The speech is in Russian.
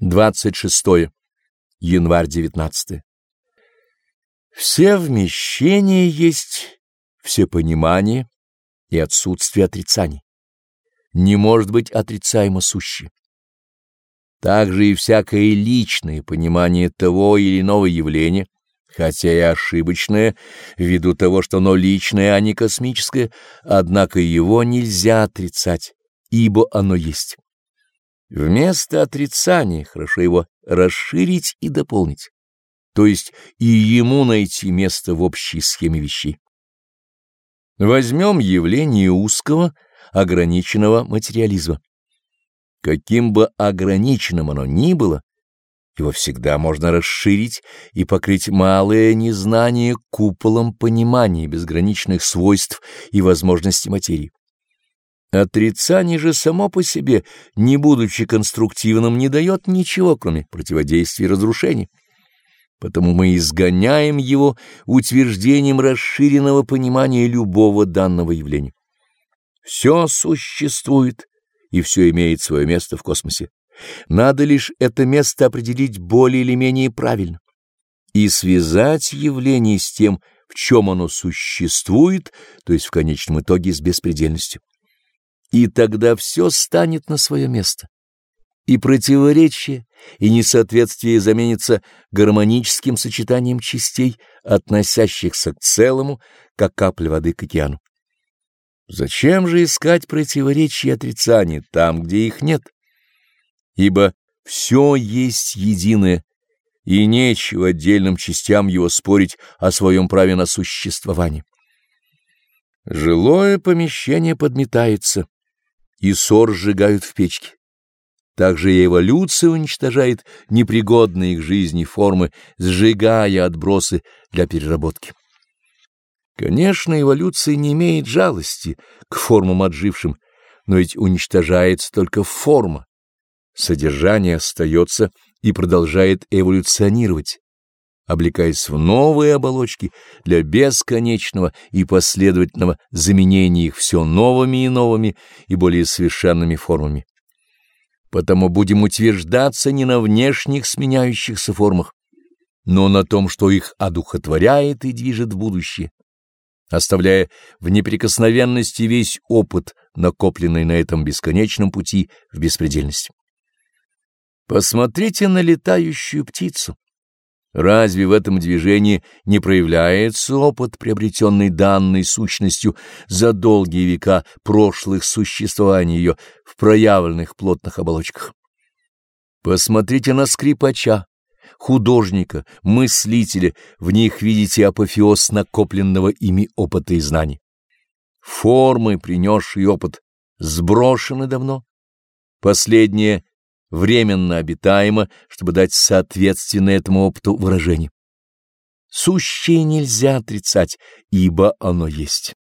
26 январь 19 Все вмещения есть все понимание и отсутствие отрицаний. Не может быть отрицаемо сущее. Также и всякое личное понимание того или иного явления, хотя и ошибочное, ввиду того, что оно личное, а не космическое, однако его нельзя отрицать, ибо оно есть. Вместо отрицания хорошо его расширить и дополнить, то есть и ему найти место в общей схеме вещей. Возьмем явление узкого, ограниченного материализма. Каким бы ограниченным оно ни было, его всегда можно расширить и покрыть малое незнание куполом понимания безграничных свойств и возможностей материи. Отрицание же само по себе, не будучи конструктивным, не дает ничего, кроме противодействия и разрушения. Потому мы изгоняем его утверждением расширенного понимания любого данного явления. Все существует, и все имеет свое место в космосе. Надо лишь это место определить более или менее правильно и связать явление с тем, в чем оно существует, то есть в конечном итоге с беспредельностью. И тогда все станет на свое место. И противоречие, и несоответствие заменится гармоническим сочетанием частей, относящихся к целому, как капля воды к океану. Зачем же искать противоречия и отрицания там, где их нет? Ибо все есть единое, и нечего отдельным частям его спорить о своем праве на существование. Жилое помещение подметается, и ссор сжигают в печке. Также и эволюция уничтожает непригодные к жизни формы, сжигая отбросы для переработки. Конечно, эволюция не имеет жалости к формам отжившим, но ведь уничтожается только форма. Содержание остается и продолжает эволюционировать облекаясь в новые оболочки для бесконечного и последовательного заменения их все новыми и новыми и более совершенными формами. Потому будем утверждаться не на внешних сменяющихся формах, но на том, что их одухотворяет и движет в будущее, оставляя в неприкосновенности весь опыт, накопленный на этом бесконечном пути в беспредельность. Посмотрите на летающую птицу. Разве в этом движении не проявляется опыт, приобретенный данной сущностью за долгие века прошлых существований ее в проявленных плотных оболочках? Посмотрите на скрипача, художника, мыслителя, в них видите апофеоз накопленного ими опыта и знаний. Формы, принесшие опыт, сброшены давно. Последнее временно обитаемо, чтобы дать соответственное этому опыту выражение. Сущее нельзя отрицать, ибо оно есть.